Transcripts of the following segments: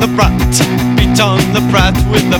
the brat, beat on the brat with the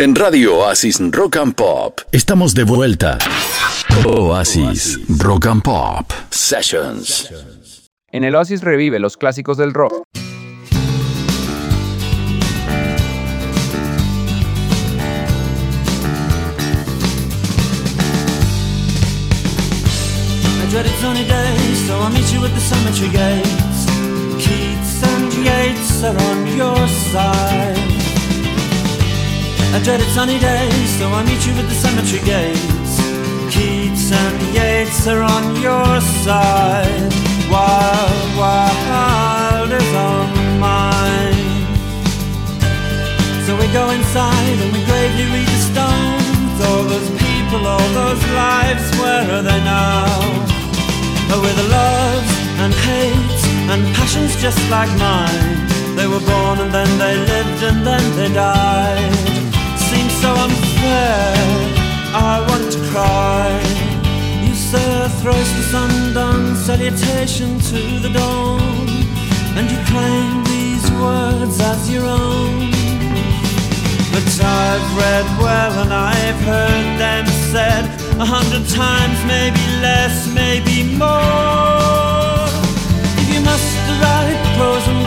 En Radio Oasis Rock and Pop. Estamos de vuelta. Oasis Rock and Pop Sessions. En el Oasis revive los clásicos del rock. dreaded sunny days, so I'll meet you at the cemetery gates. Keats and Yates are on your side. A dreaded sunny day, so I meet you at the cemetery gates. Keats and Yeats are on your side, Wild, Wild is on mine. So we go inside and we gravely read the stones. All those people, all those lives, where are they now? But with a love and hate and passions just like mine, they were born and then they lived and then they died. Unfair. I want to cry. You a thrice the undone salutation to the dawn, and you claim these words as your own. But I've read well and I've heard them said a hundred times, maybe less, maybe more. If you must write pros and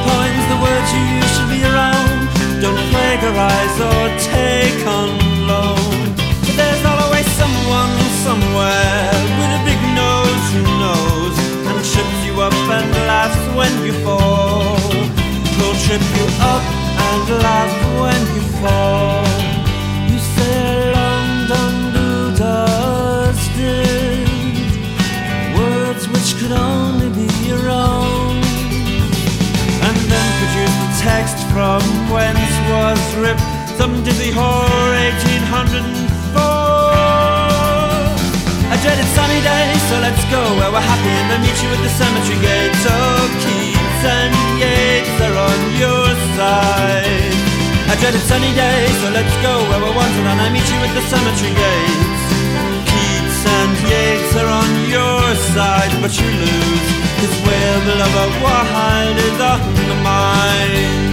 the words you use should be own. Don't plagiarize or take on loan. But there's always someone somewhere with a big nose who knows and trips you up and laughs when you fall. He'll trip you up and laugh when you fall. You say London dusted words which could only be your own, and then produce the text from whence was ripped some dizzy whore 1804. A dreaded sunny day, so let's go where we're happy and I meet you at the cemetery gate. So oh, Keats and Yeats are on your side. A dreaded sunny day, so let's go where we're wanted and I meet you at the cemetery gates. Keats and Yeats are on your side, but you lose. Cause where the lover wide is on the mind.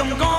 I'm gone.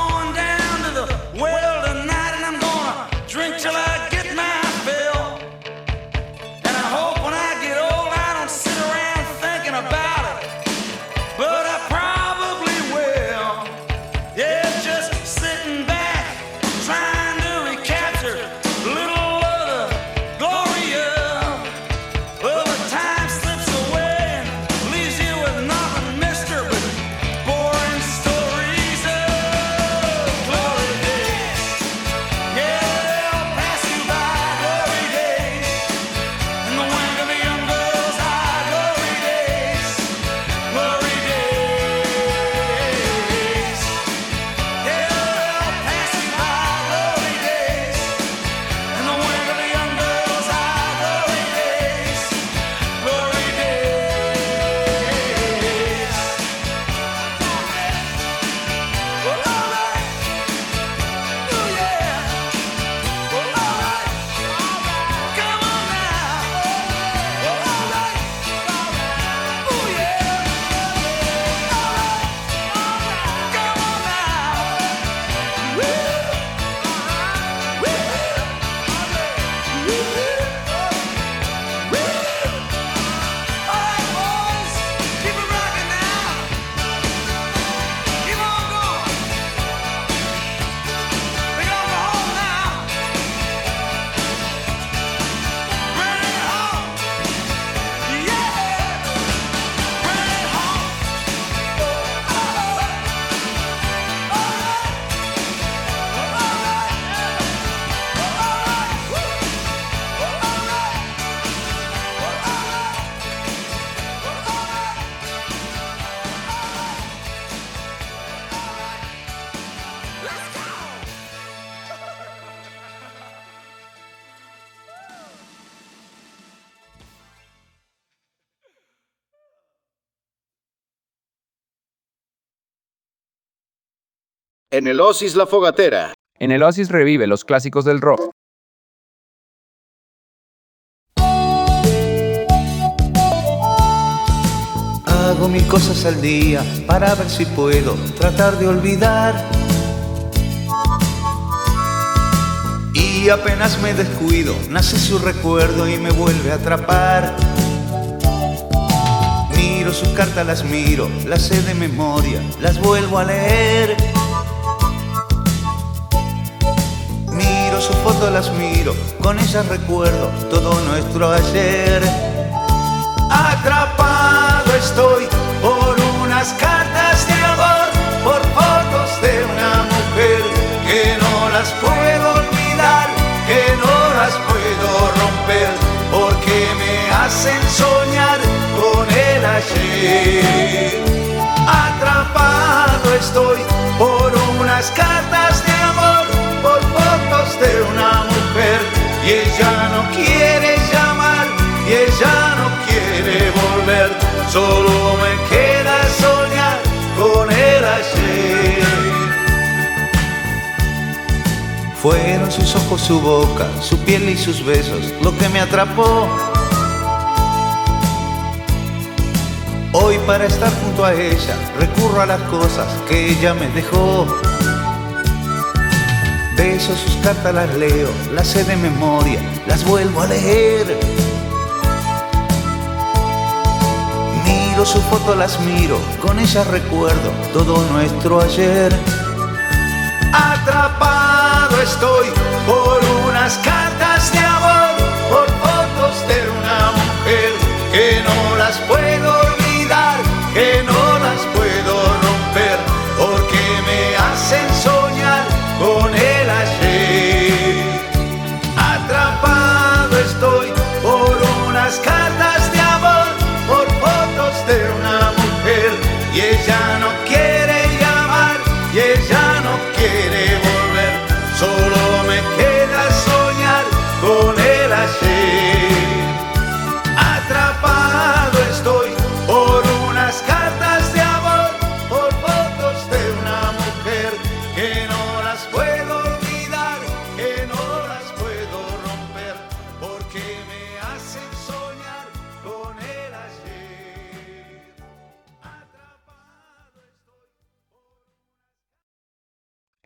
En el Oasis La Fogatera. En el Oasis revive los clásicos del rock. Hago mil cosas al día para ver si puedo tratar de olvidar. Y apenas me descuido, nace su recuerdo y me vuelve a atrapar. Miro sus cartas, las miro, las sé de memoria, las vuelvo a leer. Las miro, con ellas recuerdo todo nuestro ayer. Atrapado estoy por unas cartas de amor, por fotos de una mujer que no las puedo olvidar, que no las puedo romper, porque me hacen soñar con el ayer. Atrapado estoy por unas cartas de y ella no quiere llamar, y ella no quiere volver, solo me queda soñar con el ayer. Fueron sus ojos, su boca, su piel y sus besos lo que me atrapó. Hoy para estar junto a ella recurro a las cosas que ella me dejó. Beso sus cartas, las leo, las sé de memoria, las vuelvo a leer. Miro su foto, las miro, con ella recuerdo todo nuestro ayer. Atrapado estoy por unas cartas de amor, por fotos de una mujer que no las puedo olvidar,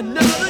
Another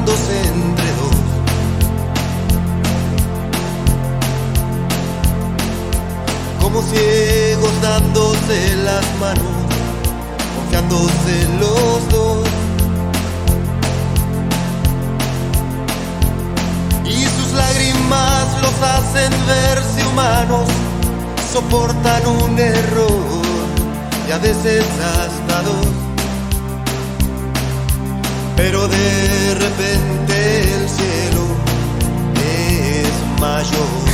abrazándose entre dos. Como ciegos dándose las manos, confiándose los dos. Y sus lágrimas los hacen verse humanos, soportan un error y a veces hasta dos pero de repente el cielo es mayor.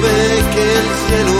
Ve que el cielo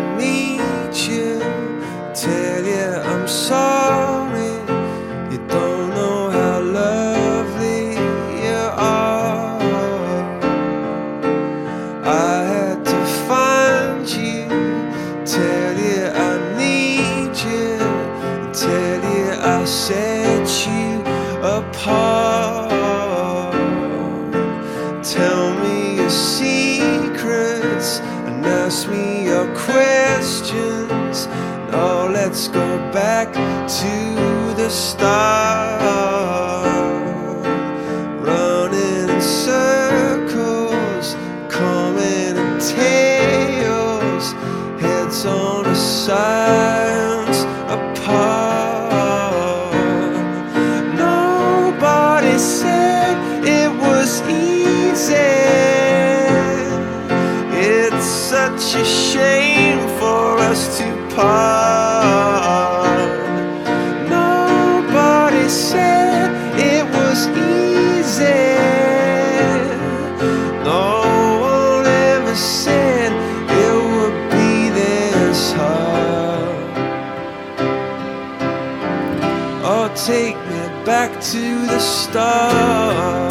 Stop. to the stars.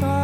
thought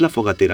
La Fogatera